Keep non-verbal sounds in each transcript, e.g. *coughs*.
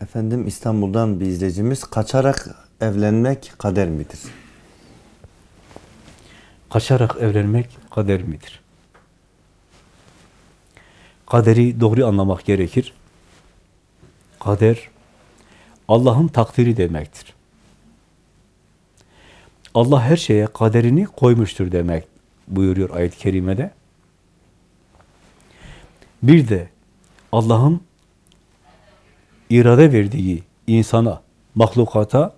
Efendim İstanbul'dan bir izleyicimiz kaçarak evlenmek kader midir? Kaçarak evlenmek kader midir? Kaderi doğru anlamak gerekir. Kader, Allah'ın takdiri demektir. Allah her şeye kaderini koymuştur demek buyuruyor ayet-i kerimede. Bir de Allah'ın irade verdiği insana, mahlukata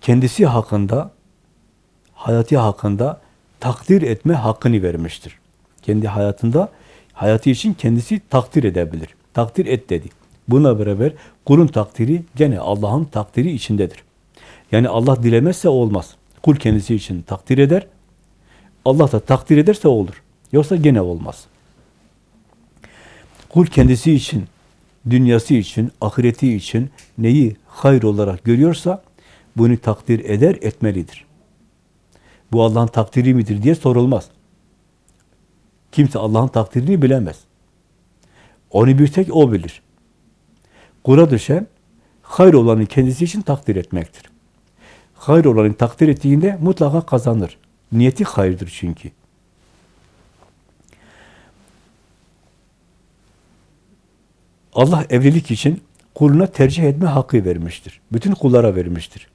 kendisi hakkında, hayatı hakkında takdir etme hakkını vermiştir. Kendi hayatında, hayatı için kendisi takdir edebilir. Takdir et dedi. Buna beraber kulun takdiri gene Allah'ın takdiri içindedir. Yani Allah dilemezse olmaz. Kul kendisi için takdir eder. Allah da takdir ederse olur. Yoksa gene olmaz. Kul kendisi için, dünyası için, ahireti için neyi hayır olarak görüyorsa bunu takdir eder, etmelidir. Bu Allah'ın takdiri midir diye sorulmaz. Kimse Allah'ın takdirini bilemez. Onu bir tek O bilir. Kula düşen hayır olanı kendisi için takdir etmektir. Hayır olanı takdir ettiğinde mutlaka kazanır. Niyeti hayırdır çünkü. Allah evlilik için kuluna tercih etme hakkı vermiştir. Bütün kullara vermiştir.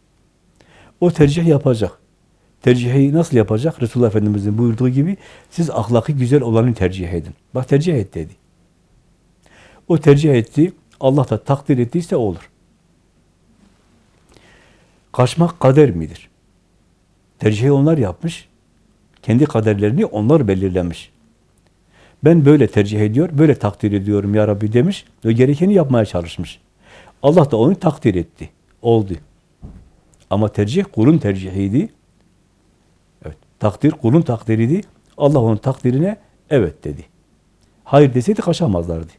O tercih yapacak. Tercihi nasıl yapacak? Resulullah Efendimiz'in buyurduğu gibi siz ahlakı güzel olanı tercih edin. Bak tercih et dedi. O tercih etti. Allah da takdir ettiyse olur. Kaçmak kader midir? Tercihi onlar yapmış. Kendi kaderlerini onlar belirlemiş. Ben böyle tercih ediyor, böyle takdir ediyorum ya Rabbi demiş ve gerekeni yapmaya çalışmış. Allah da onu takdir etti. Oldu. Ama tercih kulun tercihiydi. Evet, takdir kulun takdiriydi. Allah onun takdirine evet dedi. Hayır deseydi kaçamazlardı.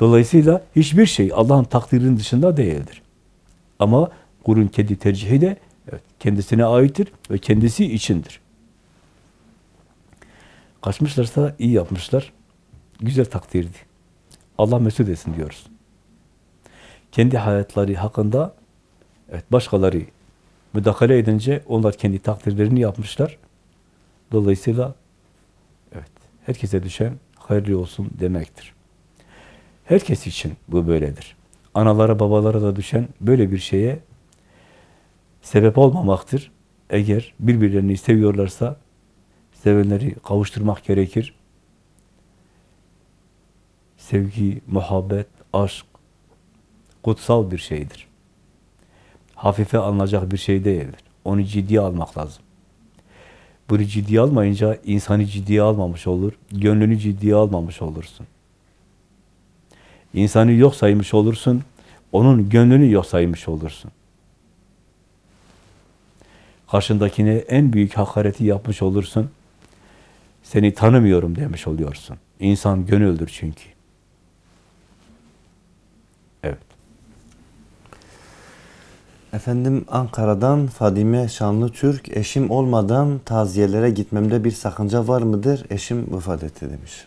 Dolayısıyla hiçbir şey Allah'ın takdirinin dışında değildir. Ama kulun kendi tercihi de evet, kendisine aittir ve kendisi içindir. Kaçmışlarsa iyi yapmışlar. Güzel takdirdi. Allah mesut etsin diyoruz. Kendi hayatları hakkında evet başkaları müdahale edince onlar kendi takdirlerini yapmışlar. Dolayısıyla evet herkese düşen hayırlı olsun demektir. Herkes için bu böyledir. Analara babalara da düşen böyle bir şeye sebep olmamaktır. Eğer birbirlerini seviyorlarsa sevenleri kavuşturmak gerekir. Sevgi, muhabbet, aşk kutsal bir şeydir. Hafife alınacak bir şey değildir. Onu ciddiye almak lazım. Bunu ciddiye almayınca insanı ciddiye almamış olur, gönlünü ciddiye almamış olursun. İnsanı yok saymış olursun, onun gönlünü yok saymış olursun. Karşındakine en büyük hakareti yapmış olursun, seni tanımıyorum demiş oluyorsun. İnsan gönüldür çünkü. Evet. Efendim Ankara'dan Fadime Şanlı Türk eşim olmadan taziyelere gitmemde bir sakınca var mıdır? Eşim vefat etti demiş.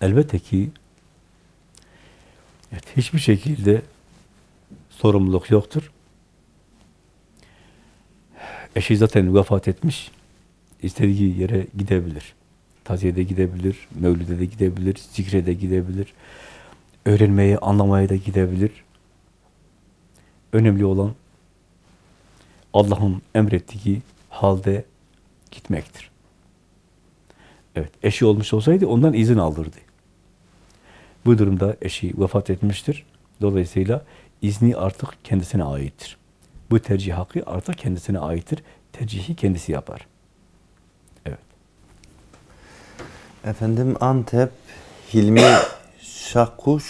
Elbette ki evet, hiçbir şekilde sorumluluk yoktur. Eşi zaten vefat etmiş. İstediği yere gidebilir. Taziyede gidebilir, mevlüde de gidebilir, zikre de gidebilir. Öğrenmeye, anlamaya da gidebilir. Önemli olan Allah'ın emrettiği halde gitmektir. Evet, eşi olmuş olsaydı ondan izin alırdı. Bu durumda eşi vefat etmiştir. Dolayısıyla izni artık kendisine aittir. Bu tercih hakkı artık kendisine aittir. Tercihi kendisi yapar. Evet. Efendim Antep Hilmi *coughs* Şakkuş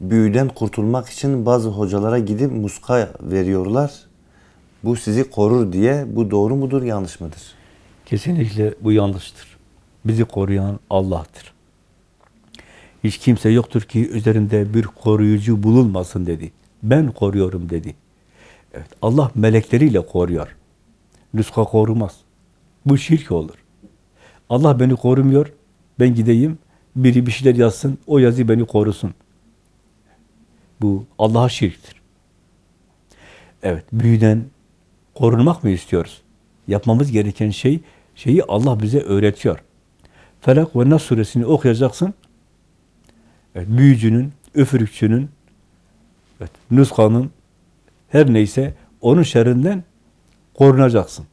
büyüden kurtulmak için bazı hocalara gidip muska veriyorlar. Bu sizi korur diye. Bu doğru mudur, yanlış mıdır? Kesinlikle bu yanlıştır. Bizi koruyan Allah'tır. Hiç kimse yoktur ki üzerinde bir koruyucu bulunmasın dedi. Ben koruyorum dedi. Evet, Allah melekleriyle koruyor. Nuska korumaz. Bu şirk olur. Allah beni korumuyor, ben gideyim, biri bir şeyler yazsın, o yazı beni korusun. Bu Allah'a şirktir. Evet, büyüden korunmak mı istiyoruz? Yapmamız gereken şey, şeyi Allah bize öğretiyor. Felak ve Nas suresini okuyacaksın. Evet, büyücünün, üfürükçünün, evet, nuskanın, her neyse onun şerrinden korunacaksın.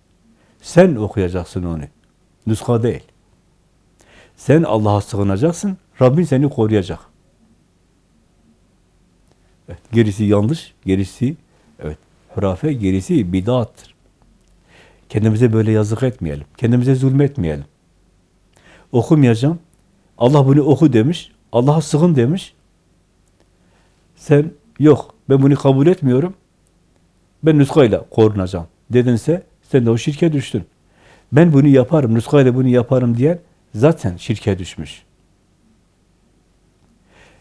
Sen okuyacaksın onu. Nuska değil. Sen Allah'a sığınacaksın, Rabbin seni koruyacak. Evet, gerisi yanlış, gerisi evet hurafe, gerisi bidattır. Kendimize böyle yazık etmeyelim. Kendimize zulmetmeyelim. Okumayacağım. Allah bunu oku demiş. Allah'a sığın demiş. Sen yok ben bunu kabul etmiyorum. Ben nuskayla korunacağım dedinse sen de o şirke düştün. Ben bunu yaparım, nuskayla bunu yaparım diyen zaten şirke düşmüş.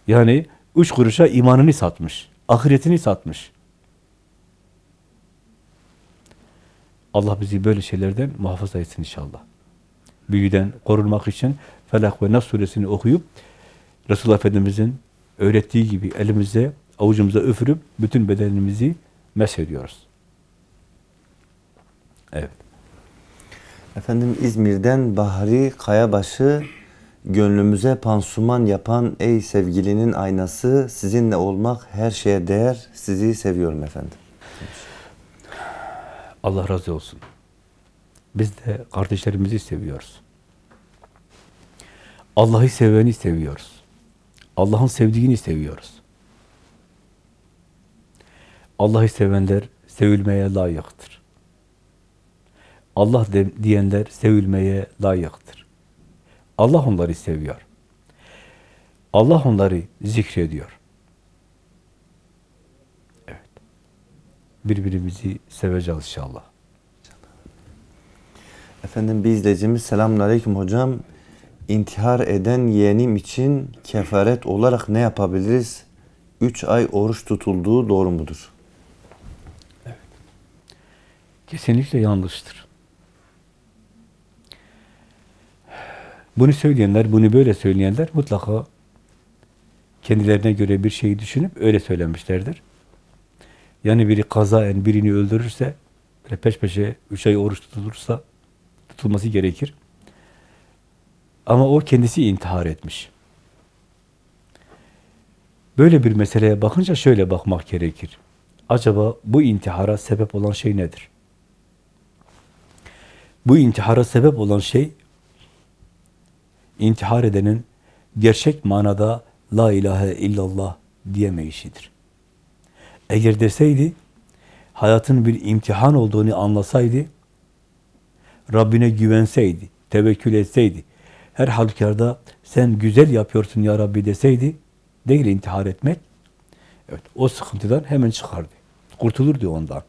Yani üç kuruşa imanını satmış, ahiretini satmış. Allah bizi böyle şeylerden muhafaza etsin inşallah. Büyüden korunmak için Felak ve Nas suresini okuyup Resulullah Efendimiz'in öğrettiği gibi elimize, avucumuza üfürüp bütün bedenimizi meshediyoruz. Evet. Efendim İzmir'den Bahri Kayabaşı gönlümüze pansuman yapan ey sevgilinin aynası sizinle olmak her şeye değer sizi seviyorum efendim. Allah razı olsun. Biz de kardeşlerimizi seviyoruz. Allah'ı seveni seviyoruz. Allah'ın sevdiğini seviyoruz. Allah'ı sevenler sevilmeye layıktır. Allah diyenler sevilmeye layıktır. Allah onları seviyor. Allah onları zikrediyor. Evet. Birbirimizi seveceğiz inşallah. Efendim bir izleyicimiz selamünaleyküm hocam. İntihar eden yeğenim için kefaret olarak ne yapabiliriz? 3 ay oruç tutulduğu doğru mudur? Kesinlikle yanlıştır. Bunu söyleyenler, bunu böyle söyleyenler mutlaka kendilerine göre bir şeyi düşünüp öyle söylemişlerdir. Yani biri kazaen birini öldürürse, böyle peş peşe üç ay oruç tutulursa tutulması gerekir. Ama o kendisi intihar etmiş. Böyle bir meseleye bakınca şöyle bakmak gerekir. Acaba bu intihara sebep olan şey nedir? Bu intihara sebep olan şey, intihar edenin gerçek manada La ilahe illallah diyemeyişidir. Eğer deseydi, hayatın bir imtihan olduğunu anlasaydı, Rabbine güvenseydi, tevekkül etseydi, her halükarda sen güzel yapıyorsun ya Rabbi deseydi, değil intihar etmek, evet o sıkıntıdan hemen çıkardı. Kurtulurdu ondan.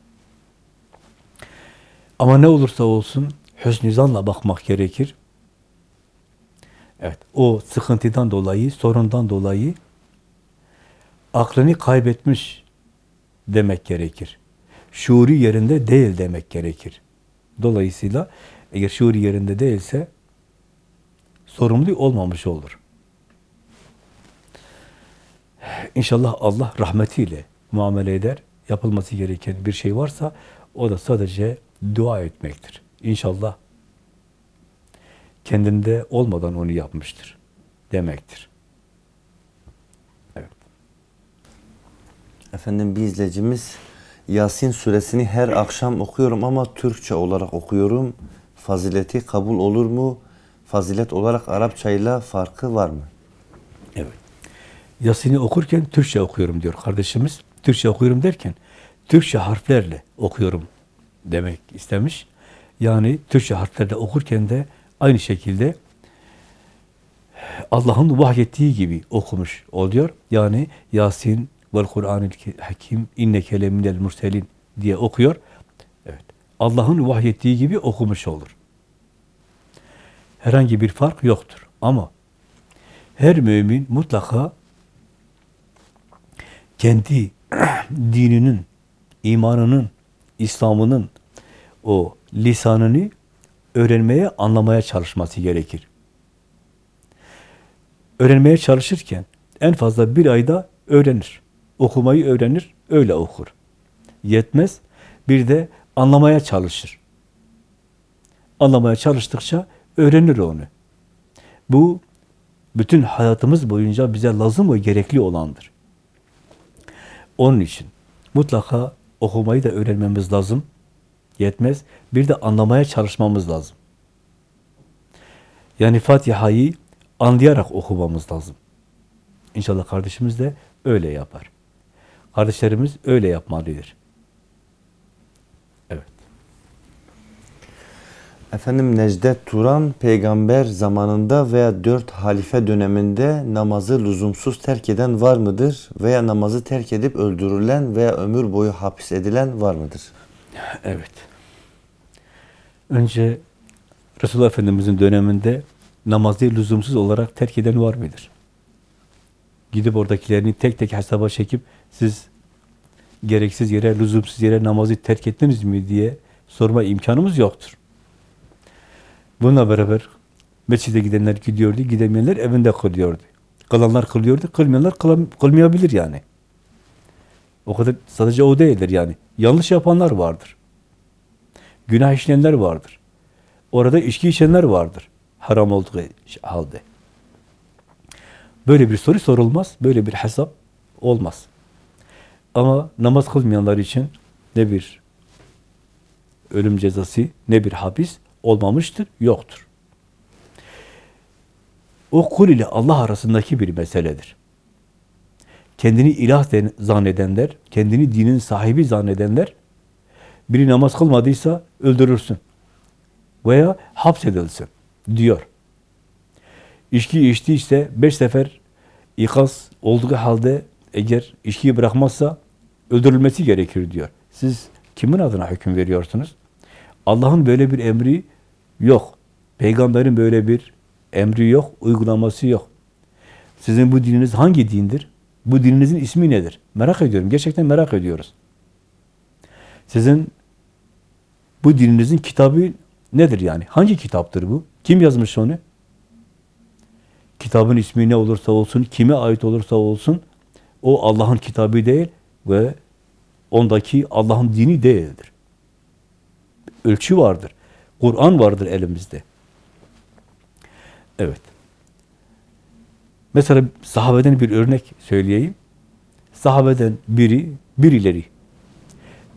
Ama ne olursa olsun hüsnü zanla bakmak gerekir. Evet, o sıkıntıdan dolayı, sorundan dolayı aklını kaybetmiş demek gerekir. Şuuru yerinde değil demek gerekir. Dolayısıyla eğer şuuru yerinde değilse sorumlu olmamış olur. İnşallah Allah rahmetiyle muamele eder. Yapılması gereken bir şey varsa o da sadece dua etmektir. İnşallah kendinde olmadan onu yapmıştır demektir. Evet. Efendim bir izleyicimiz Yasin suresini her akşam okuyorum ama Türkçe olarak okuyorum. Fazileti kabul olur mu? Fazilet olarak Arapçayla farkı var mı? Evet. Yasin'i okurken Türkçe okuyorum diyor kardeşimiz. Türkçe okuyorum derken Türkçe harflerle okuyorum demek istemiş. Yani Türkçe harflerle okurken de aynı şekilde Allah'ın vahyettiği gibi okumuş oluyor. Yani Yasin vel Kur'anil Hakim inneke leminel murselin diye okuyor. Evet. Allah'ın vahyettiği gibi okumuş olur. Herhangi bir fark yoktur. Ama her mümin mutlaka kendi *clears throat* dininin, imanının, İslam'ının o lisanını öğrenmeye, anlamaya çalışması gerekir. öğrenmeye çalışırken en fazla bir ayda öğrenir. Okumayı öğrenir, öyle okur. Yetmez, bir de anlamaya çalışır. Anlamaya çalıştıkça öğrenir onu. Bu bütün hayatımız boyunca bize lazım ve gerekli olandır. Onun için mutlaka okumayı da öğrenmemiz lazım. Yetmez. Bir de anlamaya çalışmamız lazım. Yani Fatiha'yı anlayarak okumamız lazım. İnşallah kardeşimiz de öyle yapar. Kardeşlerimiz öyle yapmalıdır. Evet. Efendim Necdet Turan peygamber zamanında veya dört halife döneminde namazı lüzumsuz terk eden var mıdır? Veya namazı terk edip öldürülen veya ömür boyu hapis edilen var mıdır? Evet. Önce Resulullah Efendimiz'in döneminde namazı lüzumsuz olarak terk eden var mıdır? Gidip oradakilerini tek tek hesaba çekip siz gereksiz yere, lüzumsuz yere namazı terk ettiniz mi diye sorma imkanımız yoktur. Bununla beraber mescide gidenler gidiyordu, gidemeyenler evinde kılıyordu. Kılanlar kılıyordu, kılmayanlar kılam- kılmayabilir yani. O kadar sadece o değildir yani. Yanlış yapanlar vardır. Günah işleyenler vardır. Orada içki içenler vardır. Haram olduğu halde. Böyle bir soru sorulmaz. Böyle bir hesap olmaz. Ama namaz kılmayanlar için ne bir ölüm cezası ne bir hapis olmamıştır, yoktur. O kul ile Allah arasındaki bir meseledir. Kendini ilah den- zannedenler, kendini dinin sahibi zannedenler, biri namaz kılmadıysa öldürürsün veya hapsedilsin diyor. İçki içtiyse beş sefer ikaz olduğu halde eğer içkiyi bırakmazsa öldürülmesi gerekir diyor. Siz kimin adına hüküm veriyorsunuz? Allah'ın böyle bir emri yok. Peygamberin böyle bir emri yok, uygulaması yok. Sizin bu dininiz hangi dindir? Bu dininizin ismi nedir? Merak ediyorum. Gerçekten merak ediyoruz. Sizin bu dininizin kitabı nedir yani? Hangi kitaptır bu? Kim yazmış onu? Kitabın ismi ne olursa olsun, kime ait olursa olsun, o Allah'ın kitabı değil ve ondaki Allah'ın dini değildir. Ölçü vardır. Kur'an vardır elimizde. Evet. Mesela sahabeden bir örnek söyleyeyim. Sahabeden biri, birileri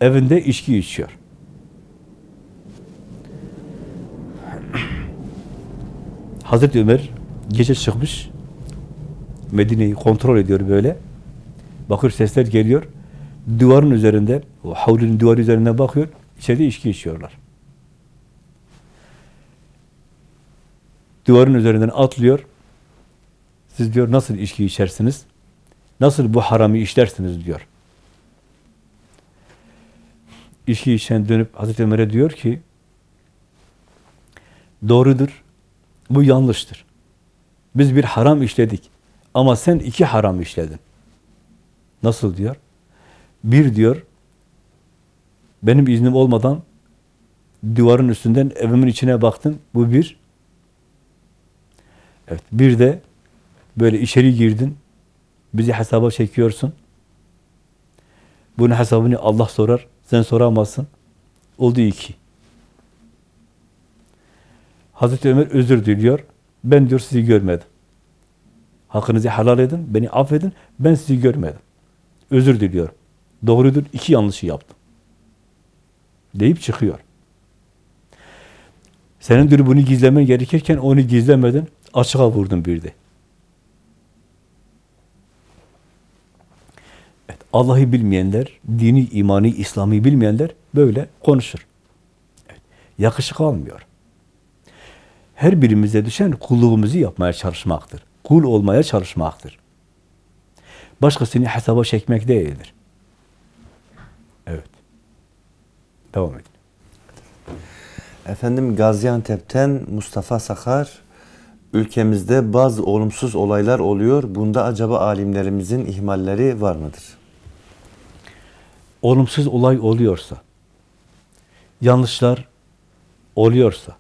evinde içki içiyor. *clears throat* Hazreti Ömer gece çıkmış. Medine'yi kontrol ediyor böyle. Bakır sesler geliyor. Duvarın üzerinde, o havlinin duvarı üzerine bakıyor. İçeride içki içiyorlar. Duvarın üzerinden atlıyor. Siz diyor nasıl içki içersiniz? Nasıl bu haramı işlersiniz diyor. İçki içen dönüp Hazreti Ömer'e diyor ki doğrudur. Bu yanlıştır. Biz bir haram işledik. Ama sen iki haram işledin. Nasıl diyor? Bir diyor, benim iznim olmadan duvarın üstünden evimin içine baktın. Bu bir. Evet, bir de böyle içeri girdin. Bizi hesaba çekiyorsun. Bunun hesabını Allah sorar. Sen soramazsın. Oldu iki. Hazreti Ömer özür diliyor. Ben diyor sizi görmedim. Hakkınızı helal edin, beni affedin. Ben sizi görmedim. Özür diliyorum. Doğrudur, iki yanlışı yaptım. Deyip çıkıyor. Senin diyor bunu gizlemen gerekirken onu gizlemedin, açığa vurdun bir de. Allah'ı bilmeyenler, dini, imani, İslam'ı bilmeyenler böyle konuşur. Yakışık almıyor. Her birimize düşen kulluğumuzu yapmaya çalışmaktır. Kul olmaya çalışmaktır. Başkasını hesaba çekmek değildir. Evet. Devam edin. Efendim Gaziantep'ten Mustafa Sakar ülkemizde bazı olumsuz olaylar oluyor. Bunda acaba alimlerimizin ihmalleri var mıdır? Olumsuz olay oluyorsa, yanlışlar oluyorsa,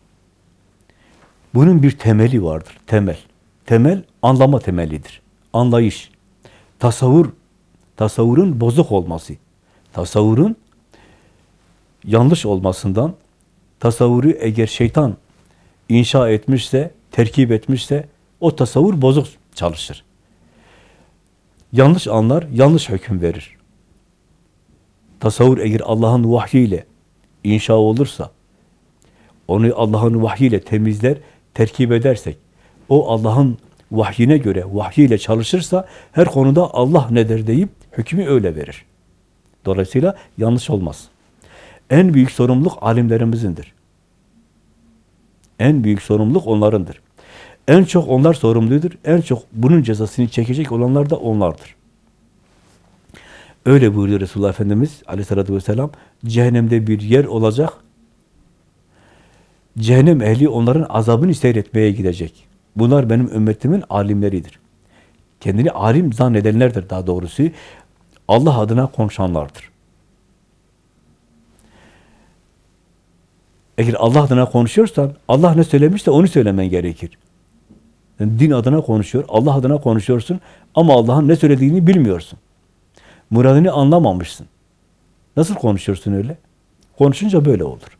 bunun bir temeli vardır, temel. temel anlama temelidir. Anlayış. Tasavvur, tasavvurun bozuk olması. Tasavvurun yanlış olmasından, tasavvuru eğer şeytan inşa etmişse, terkip etmişse, o tasavvur bozuk çalışır. Yanlış anlar, yanlış hüküm verir. Tasavvur eğer Allah'ın vahyiyle inşa olursa, onu Allah'ın vahyiyle temizler, terkip edersek, o Allah'ın vahyine göre, vahyiyle çalışırsa, her konuda Allah ne der deyip hükmü öyle verir. Dolayısıyla yanlış olmaz. En büyük sorumluluk alimlerimizindir. En büyük sorumluluk onlarındır. En çok onlar sorumludur. En çok bunun cezasını çekecek olanlar da onlardır. Öyle buyuruyor Resulullah Efendimiz aleyhissalatü vesselam. Cehennemde bir yer olacak. Cehennem ehli onların azabını seyretmeye gidecek. Bunlar benim ümmetimin alimleridir. Kendini alim zannedenlerdir daha doğrusu. Allah adına konuşanlardır. Eğer Allah adına konuşuyorsan, Allah ne söylemişse onu söylemen gerekir. Yani din adına konuşuyor, Allah adına konuşuyorsun ama Allah'ın ne söylediğini bilmiyorsun. Muradını anlamamışsın. Nasıl konuşuyorsun öyle? Konuşunca böyle olur.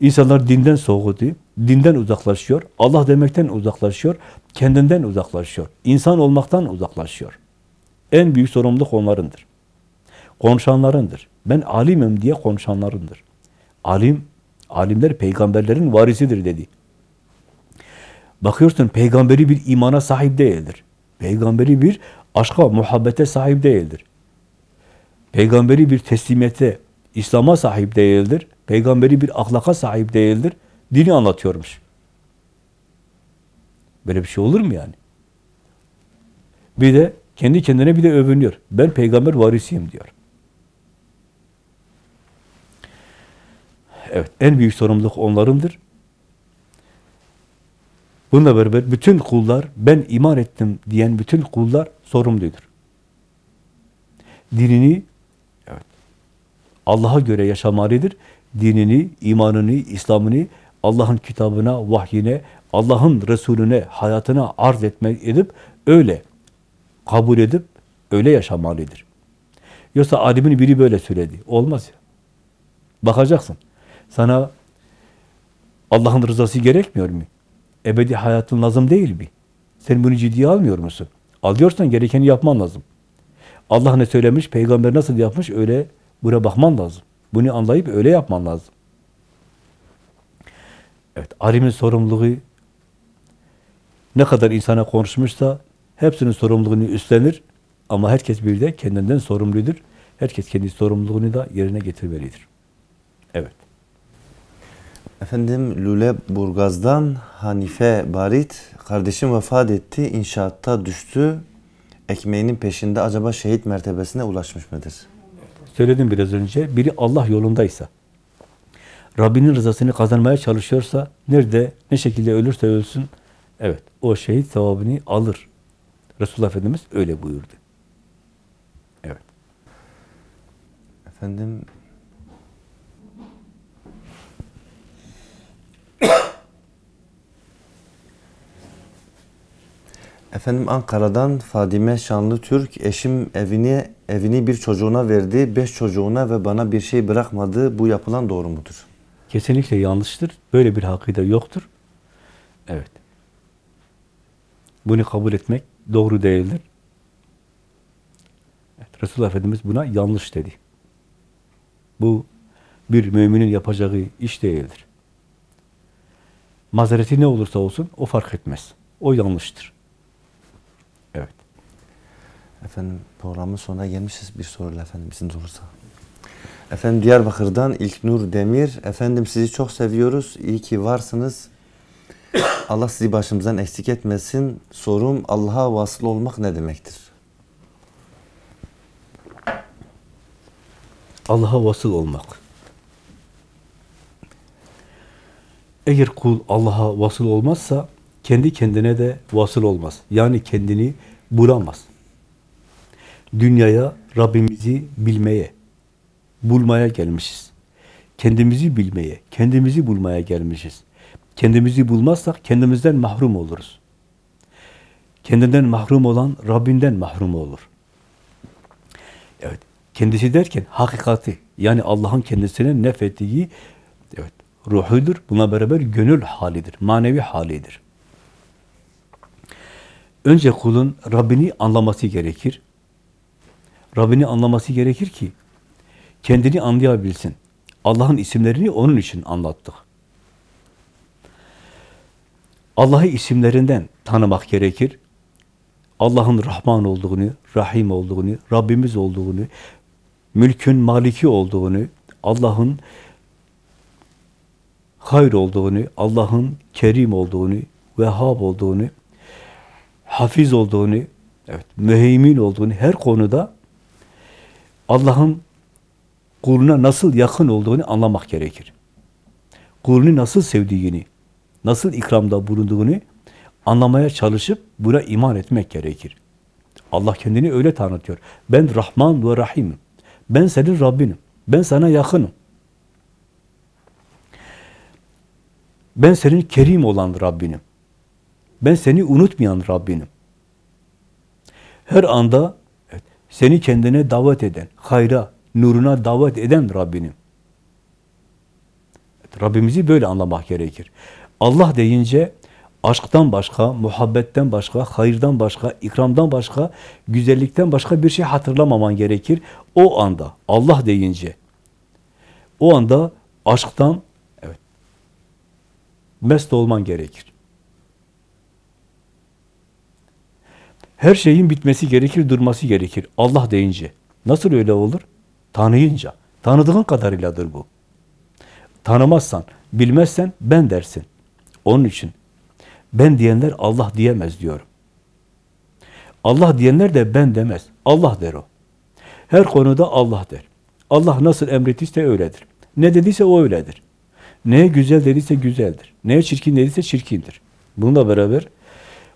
İnsanlar dinden soğudu, dinden uzaklaşıyor, Allah demekten uzaklaşıyor, kendinden uzaklaşıyor, insan olmaktan uzaklaşıyor. En büyük sorumluluk onlarındır. Konuşanlarındır. Ben alimim diye konuşanlarındır. Alim, alimler peygamberlerin varisidir dedi. Bakıyorsun peygamberi bir imana sahip değildir. Peygamberi bir aşka, muhabbete sahip değildir. Peygamberi bir teslimiyete, İslam'a sahip değildir. Peygamberi bir ahlaka sahip değildir. Dini anlatıyormuş. Böyle bir şey olur mu yani? Bir de kendi kendine bir de övünüyor. Ben peygamber varisiyim diyor. Evet, en büyük sorumluluk onlarındır. Bununla beraber bütün kullar, ben iman ettim diyen bütün kullar sorumludur. Dinini evet, Allah'a göre yaşamalıdır. Dinini, imanını, İslam'ını Allah'ın kitabına, vahyine, Allah'ın Resulüne, hayatına arz etmek edip öyle kabul edip öyle yaşamalıdır. Yoksa alimin biri böyle söyledi. Olmaz ya. Bakacaksın. Sana Allah'ın rızası gerekmiyor mu? Ebedi hayatın lazım değil mi? Sen bunu ciddiye almıyor musun? Alıyorsan gerekeni yapman lazım. Allah ne söylemiş, peygamber nasıl yapmış öyle buna bakman lazım. Bunu anlayıp öyle yapman lazım. Evet, alimin sorumluluğu ne kadar insana konuşmuşsa hepsinin sorumluluğunu üstlenir ama herkes bir de kendinden sorumludur. Herkes kendi sorumluluğunu da yerine getirmelidir. Evet. Efendim Lüleburgaz'dan Hanife Barit, kardeşim vefat etti, inşaatta düştü. Ekmeğinin peşinde acaba şehit mertebesine ulaşmış mıdır? Söyledim biraz önce, biri Allah yolundaysa, Rabbinin rızasını kazanmaya çalışıyorsa, nerede, ne şekilde ölürse ölsün, evet, o şehit sevabını alır. Resulullah Efendimiz öyle buyurdu. Evet. Efendim Efendim Ankara'dan Fadime Şanlı Türk eşim evini evini bir çocuğuna verdi, beş çocuğuna ve bana bir şey bırakmadı. Bu yapılan doğru mudur? Kesinlikle yanlıştır. Böyle bir hakide yoktur. Evet. Bunu kabul etmek doğru değildir. Evet, Resulullah Efendimiz buna yanlış dedi. Bu bir müminin yapacağı iş değildir. Mazereti ne olursa olsun o fark etmez. O yanlıştır. Efendim programın sonuna gelmişiz. Bir soruyla efendim izin olursa. Efendim Diyarbakır'dan İlknur Demir. Efendim sizi çok seviyoruz. İyi ki varsınız. *coughs* Allah sizi başımızdan eksik etmesin. Sorum Allah'a vasıl olmak ne demektir? Allah'a vasıl olmak. Eğer kul Allah'a vasıl olmazsa kendi kendine de vasıl olmaz. Yani kendini bulamaz. Dünyaya Rabbimizi bilmeye, bulmaya gelmişiz. Kendimizi bilmeye, kendimizi bulmaya gelmişiz. Kendimizi bulmazsak kendimizden mahrum oluruz. Kendinden mahrum olan Rabbinden mahrum olur. Evet. Kendisi derken hakikati yani Allah'ın kendisine nefettiği evet, ruhudur. Buna beraber gönül halidir. Manevi halidir. Önce kulun Rabbini anlaması gerekir. Rabbini anlaması gerekir ki kendini anlayabilsin. Allah'ın isimlerini onun için anlattık. Allah'ı isimlerinden tanımak gerekir. Allah'ın Rahman olduğunu, Rahim olduğunu, Rabbimiz olduğunu, mülkün maliki olduğunu, Allah'ın hayır olduğunu, Allah'ın kerim olduğunu, vehhab olduğunu, hafiz olduğunu, evet, müheymin olduğunu her konuda Allah'ın kuluna nasıl yakın olduğunu anlamak gerekir. Kulunu nasıl sevdiğini, nasıl ikramda bulunduğunu anlamaya çalışıp buna iman etmek gerekir. Allah kendini öyle tanıtıyor. Ben Rahman ve Rahim'im. Ben senin Rabbinim. Ben sana yakınım. Ben senin kerim olan Rabbinim. Ben seni unutmayan Rabbinim. Her anda seni kendine davet eden, hayra, nuruna davet eden Rabbinim. Evet, Rabbimizi böyle anlamak gerekir. Allah deyince aşktan başka, muhabbetten başka, hayırdan başka, ikramdan başka, güzellikten başka bir şey hatırlamaman gerekir. O anda Allah deyince o anda aşktan evet mest olman gerekir. Her şeyin bitmesi gerekir, durması gerekir. Allah deyince. Nasıl öyle olur? Tanıyınca. Tanıdığın kadarıyladır bu. Tanımazsan, bilmezsen ben dersin. Onun için ben diyenler Allah diyemez diyorum. Allah diyenler de ben demez. Allah der o. Her konuda Allah der. Allah nasıl emrettiyse öyledir. Ne dediyse o öyledir. Neye güzel dediyse güzeldir. Neye çirkin dediyse çirkindir. Bununla beraber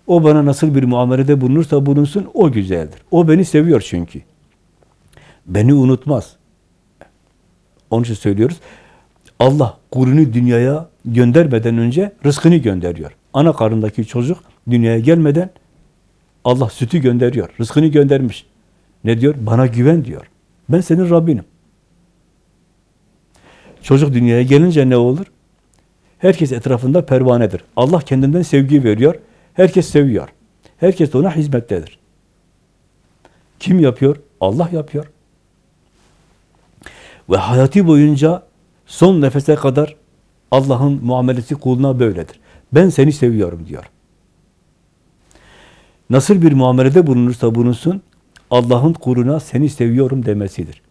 o bana nasıl bir muamelede bulunursa bulunsun o güzeldir. O beni seviyor çünkü. Beni unutmaz. Onun için söylüyoruz. Allah kulunu dünyaya göndermeden önce rızkını gönderiyor. Ana karnındaki çocuk dünyaya gelmeden Allah sütü gönderiyor. Rızkını göndermiş. Ne diyor? Bana güven diyor. Ben senin Rabbinim. Çocuk dünyaya gelince ne olur? Herkes etrafında pervanedir. Allah kendinden sevgi veriyor. Herkes seviyor. Herkes de ona hizmettedir. Kim yapıyor? Allah yapıyor. Ve hayatı boyunca son nefese kadar Allah'ın muamelesi kuluna böyledir. Ben seni seviyorum diyor. Nasıl bir muamelede bulunursa bulunsun, Allah'ın kuluna seni seviyorum demesidir.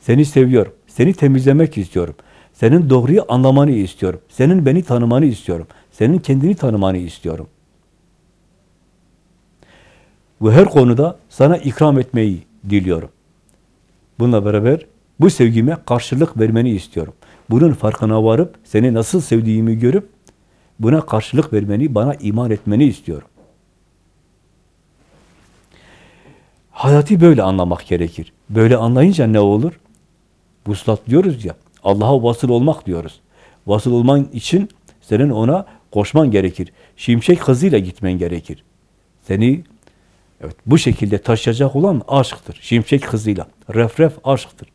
Seni seviyorum, seni temizlemek istiyorum. Senin doğruyu anlamanı istiyorum. Senin beni tanımanı istiyorum. Senin kendini tanımanı istiyorum. Ve her konuda sana ikram etmeyi diliyorum. Bununla beraber bu sevgime karşılık vermeni istiyorum. Bunun farkına varıp seni nasıl sevdiğimi görüp buna karşılık vermeni, bana iman etmeni istiyorum. Hayatı böyle anlamak gerekir. Böyle anlayınca ne olur? Vuslat diyoruz ya, Allah'a vasıl olmak diyoruz. Vasıl olman için senin ona koşman gerekir. Şimşek hızıyla gitmen gerekir. Seni evet bu şekilde taşıyacak olan aşktır. Şimşek hızıyla. Refref aşktır.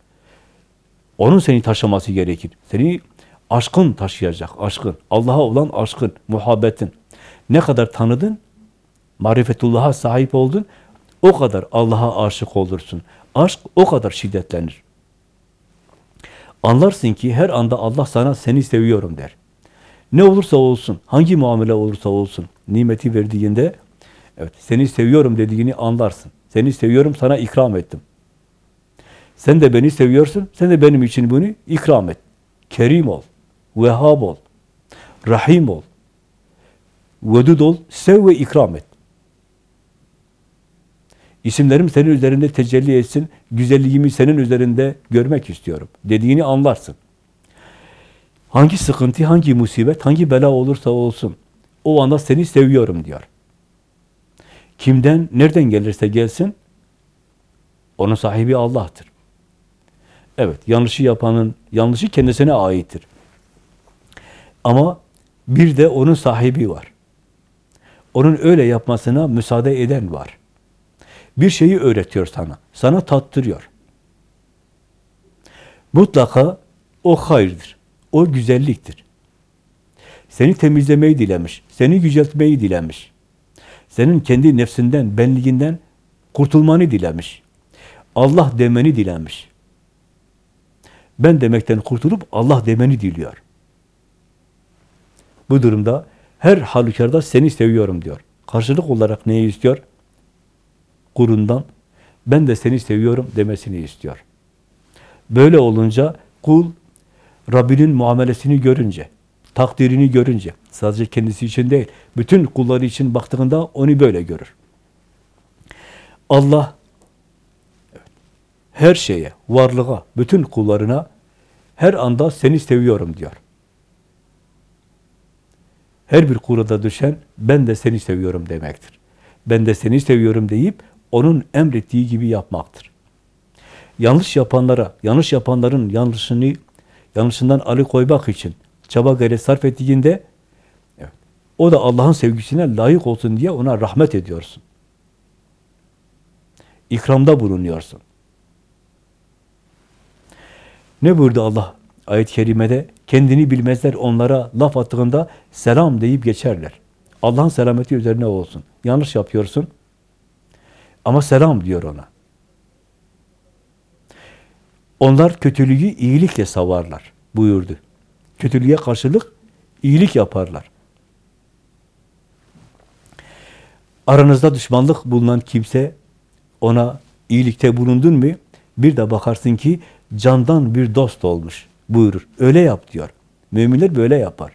Onun seni taşıması gerekir. Seni aşkın taşıyacak, aşkın. Allah'a olan aşkın, muhabbetin. Ne kadar tanıdın, marifetullah'a sahip oldun, o kadar Allah'a aşık olursun. Aşk o kadar şiddetlenir. Anlarsın ki her anda Allah sana seni seviyorum der. Ne olursa olsun, hangi muamele olursa olsun, nimeti verdiğinde evet seni seviyorum dediğini anlarsın. Seni seviyorum, sana ikram ettim. Sen de beni seviyorsun, sen de benim için bunu ikram et. Kerim ol, Vehhab ol, Rahim ol, Vedud ol, sev ve ikram et. İsimlerim senin üzerinde tecelli etsin, güzelliğimi senin üzerinde görmek istiyorum dediğini anlarsın. Hangi sıkıntı, hangi musibet, hangi bela olursa olsun o anda seni seviyorum diyor. Kimden, nereden gelirse gelsin onun sahibi Allah'tır. Evet, yanlışı yapanın yanlışı kendisine aittir. Ama bir de onun sahibi var. Onun öyle yapmasına müsaade eden var. Bir şeyi öğretiyor sana. Sana tattırıyor. Mutlaka o hayırdır. O güzelliktir. Seni temizlemeyi dilemiş. Seni yüceltmeyi dilemiş. Senin kendi nefsinden, benliğinden kurtulmanı dilemiş. Allah demeni dilemiş. Ben demekten kurtulup Allah demeni diliyor. Bu durumda her halükarda seni seviyorum diyor. Karşılık olarak neyi istiyor? Kurundan ben de seni seviyorum demesini istiyor. Böyle olunca kul Rabbinin muamelesini görünce, takdirini görünce, sadece kendisi için değil, bütün kulları için baktığında onu böyle görür. Allah her şeye, varlığa, bütün kullarına her anda seni seviyorum diyor. Her bir kurada düşen ben de seni seviyorum demektir. Ben de seni seviyorum deyip onun emrettiği gibi yapmaktır. Yanlış yapanlara, yanlış yapanların yanlışını yanlışından alıkoymak için çaba gayret sarf ettiğinde evet, o da Allah'ın sevgisine layık olsun diye ona rahmet ediyorsun. İkramda bulunuyorsun. Ne buyurdu Allah ayet-i kerimede? Kendini bilmezler onlara laf attığında selam deyip geçerler. Allah'ın selameti üzerine olsun. Yanlış yapıyorsun. Ama selam diyor ona. Onlar kötülüğü iyilikle savarlar buyurdu. Kötülüğe karşılık iyilik yaparlar. Aranızda düşmanlık bulunan kimse ona iyilikte bulundun mu bir de bakarsın ki candan bir dost olmuş buyurur. Öyle yap diyor. Müminler böyle yapar.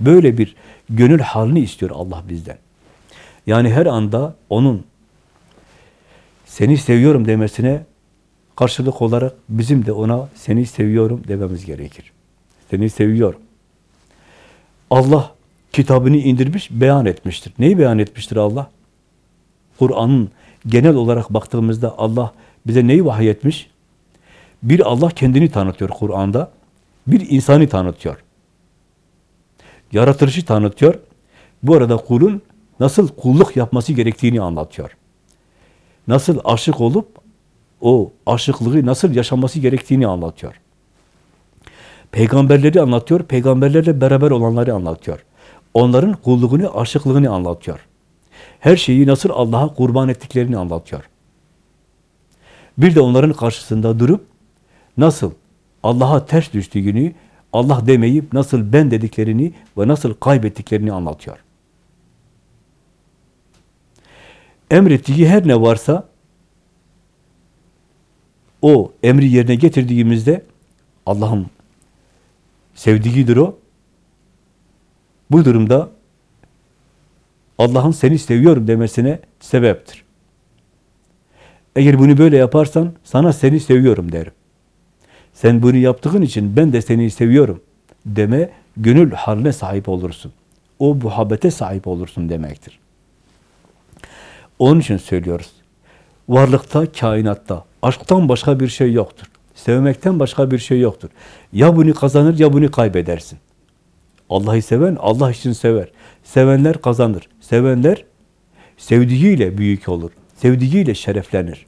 Böyle bir gönül halini istiyor Allah bizden. Yani her anda onun seni seviyorum demesine karşılık olarak bizim de ona seni seviyorum dememiz gerekir. Seni seviyorum. Allah kitabını indirmiş, beyan etmiştir. Neyi beyan etmiştir Allah? Kur'an'ın genel olarak baktığımızda Allah bize neyi vahyetmiş? Bir Allah kendini tanıtıyor Kur'an'da. Bir insanı tanıtıyor. Yaratılışı tanıtıyor. Bu arada kulun nasıl kulluk yapması gerektiğini anlatıyor. Nasıl aşık olup o aşıklığı nasıl yaşaması gerektiğini anlatıyor. Peygamberleri anlatıyor, peygamberlerle beraber olanları anlatıyor. Onların kulluğunu, aşıklığını anlatıyor. Her şeyi nasıl Allah'a kurban ettiklerini anlatıyor. Bir de onların karşısında durup nasıl Allah'a ters düştüğünü, Allah demeyip nasıl ben dediklerini ve nasıl kaybettiklerini anlatıyor. Emrettiği her ne varsa o emri yerine getirdiğimizde Allah'ın sevdiğidir o. Bu durumda Allah'ın seni seviyorum demesine sebeptir. Eğer bunu böyle yaparsan sana seni seviyorum derim. Sen bunu yaptığın için ben de seni seviyorum deme gönül haline sahip olursun. O muhabbete sahip olursun demektir. Onun için söylüyoruz. Varlıkta, kainatta aşktan başka bir şey yoktur. Sevmekten başka bir şey yoktur. Ya bunu kazanır ya bunu kaybedersin. Allah'ı seven Allah için sever. Sevenler kazanır. Sevenler sevdiğiyle büyük olur. Sevdiğiyle şereflenir.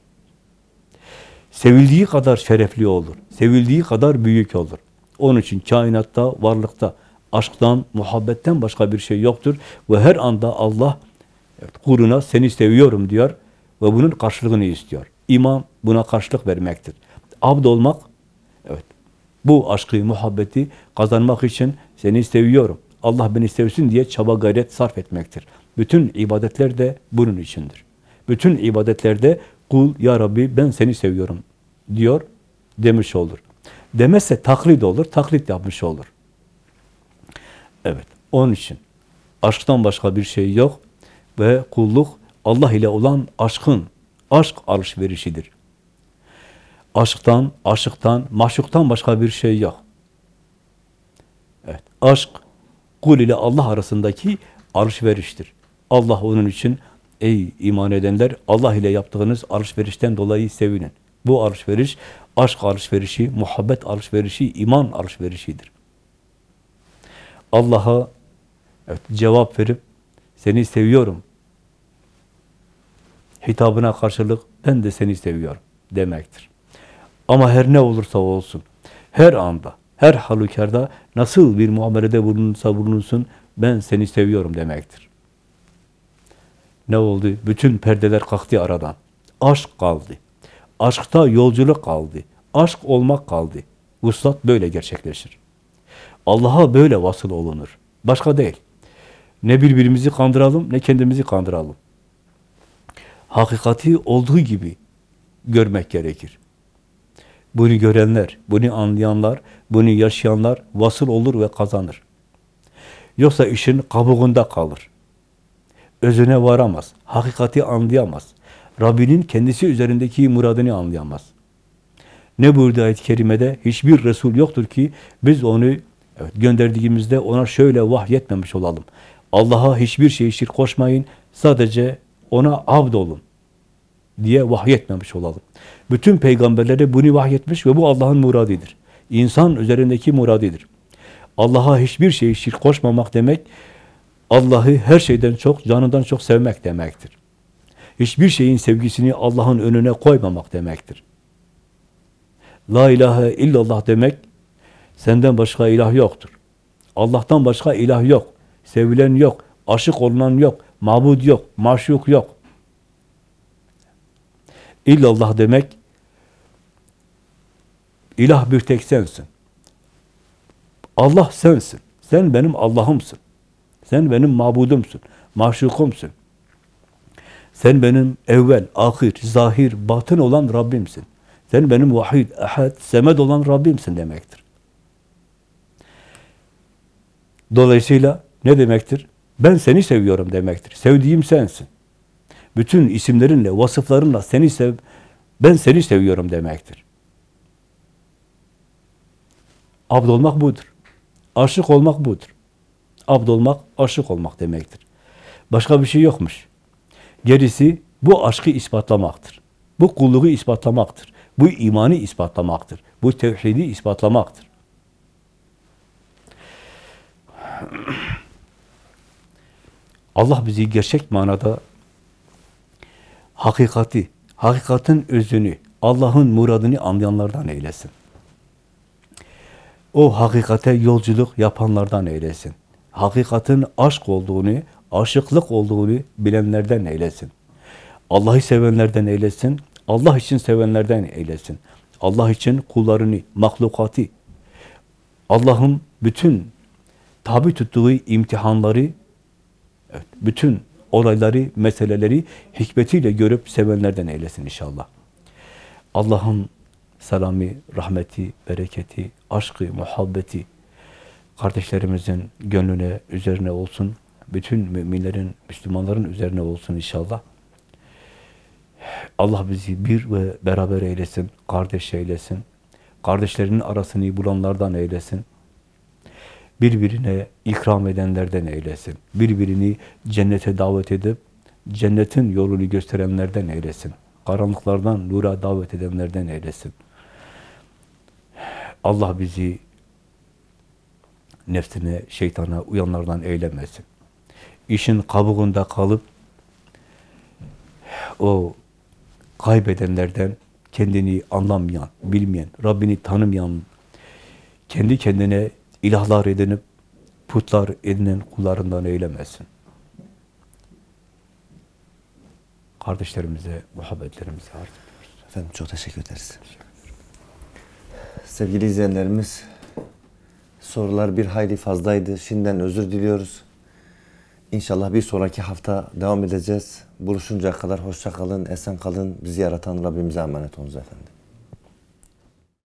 Sevildiği kadar şerefli olur. Sevildiği kadar büyük olur. Onun için kainatta, varlıkta aşktan, muhabbetten başka bir şey yoktur. Ve her anda Allah evet, kuluna seni seviyorum diyor ve bunun karşılığını istiyor. İman buna karşılık vermektir. Abd olmak, evet, bu aşkı, muhabbeti kazanmak için seni seviyorum. Allah beni sevsin diye çaba gayret sarf etmektir. Bütün ibadetler de bunun içindir. Bütün ibadetlerde kul, Ya Rabbi ben seni seviyorum diyor, demiş olur. Demezse taklit olur, taklit yapmış olur. Evet, onun için aşktan başka bir şey yok ve kulluk Allah ile olan aşkın, aşk alışverişidir. Aşktan, aşıktan, maşuktan başka bir şey yok. Evet, aşk kul ile Allah arasındaki alışveriştir. Allah onun için ey iman edenler Allah ile yaptığınız alışverişten dolayı sevinin. Bu alışveriş aşk alışverişi, muhabbet alışverişi, iman alışverişidir. Allah'a evet, cevap verip seni seviyorum hitabına karşılık ben de seni seviyorum demektir. Ama her ne olursa olsun, her anda, her halükarda nasıl bir muamelede bulunursa bulunsun, ben seni seviyorum demektir. Ne oldu? Bütün perdeler kalktı aradan. Aşk kaldı. Aşkta yolculuk kaldı. Aşk olmak kaldı. Vuslat böyle gerçekleşir. Allah'a böyle vasıl olunur. Başka değil. Ne birbirimizi kandıralım, ne kendimizi kandıralım. Hakikati olduğu gibi görmek gerekir. Bunu görenler, bunu anlayanlar, bunu yaşayanlar vasıl olur ve kazanır. Yoksa işin kabuğunda kalır. Özüne varamaz, hakikati anlayamaz. Rabbinin kendisi üzerindeki muradını anlayamaz. Ne buyurdu ayet-i kerimede? Hiçbir Resul yoktur ki biz onu evet, gönderdiğimizde ona şöyle vahyetmemiş olalım. Allah'a hiçbir şey şirk koşmayın, sadece ona abd olun diye vahyetmemiş olalım. Bütün peygamberlere bunu vahyetmiş ve bu Allah'ın muradidir. İnsan üzerindeki muradidir. Allah'a hiçbir şey şirk koşmamak demek, Allah'ı her şeyden çok, canından çok sevmek demektir. Hiçbir şeyin sevgisini Allah'ın önüne koymamak demektir. La ilahe illallah demek, senden başka ilah yoktur. Allah'tan başka ilah yok. Sevilen yok. Aşık olunan yok. Mabud yok. Maşuk yok. İllallah demek, ilah bir tek sensin. Allah sensin. Sen benim Allah'ımsın. Sen benim mabudumsun. Maşukumsun. Sen benim evvel, ahir, zahir, batın olan Rabbimsin. Sen benim vahid, ahad, semed olan Rabbimsin demektir. Dolayısıyla ne demektir? Ben seni seviyorum demektir. Sevdiğim sensin. Bütün isimlerinle, vasıflarınla seni sev, ben seni seviyorum demektir. Abd olmak budur. Aşık olmak budur. Abd olmak, aşık olmak demektir. Başka bir şey yokmuş. Gerisi bu aşkı ispatlamaktır. Bu kulluğu ispatlamaktır. Bu imanı ispatlamaktır. Bu tevhidi ispatlamaktır. Allah bizi gerçek manada hakikati, hakikatin özünü, Allah'ın muradını anlayanlardan eylesin. O hakikate yolculuk yapanlardan eylesin. Hakikatin aşk olduğunu, aşıklık olduğunu bilenlerden eylesin. Allah'ı sevenlerden eylesin, Allah için sevenlerden eylesin. Allah için kullarını, mahlukatı, Allah'ın bütün tabi tuttuğu imtihanları, bütün olayları, meseleleri hikmetiyle görüp sevenlerden eylesin inşallah. Allah'ın selamı, rahmeti, bereketi, aşkı, muhabbeti kardeşlerimizin gönlüne, üzerine olsun. Bütün müminlerin, Müslümanların üzerine olsun inşallah. Allah bizi bir ve beraber eylesin, kardeş eylesin. Kardeşlerinin arasını bulanlardan eylesin. Birbirine ikram edenlerden eylesin. Birbirini cennete davet edip cennetin yolunu gösterenlerden eylesin. Karanlıklardan nura davet edenlerden eylesin. Allah bizi nefsine, şeytana uyanlardan eylemesin. İşin kabuğunda kalıp o kaybedenlerden kendini anlamayan, bilmeyen, Rabbini tanımayan, kendi kendine ilahlar edinip putlar edinen kullarından eylemesin. Kardeşlerimize, muhabbetlerimize ediyoruz. Efendim çok teşekkür ederiz. Sevgili izleyenlerimiz, sorular bir hayli fazlaydı. Şimdiden özür diliyoruz. İnşallah bir sonraki hafta devam edeceğiz. Buluşuncaya kadar hoşça kalın, esen kalın. Bizi yaratan Rabbimize emanet olunuz efendim.